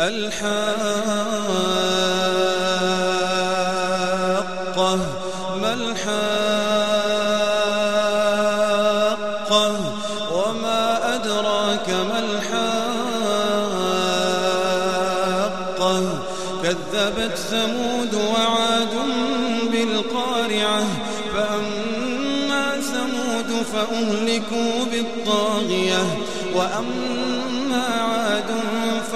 الحاقة ما الحاقة؟ وما أدراك ما الحاقة؟ كذبت ثمود وعاد بالقارعة فأما ثمود فأهلكوا بالطاغية وأما عاد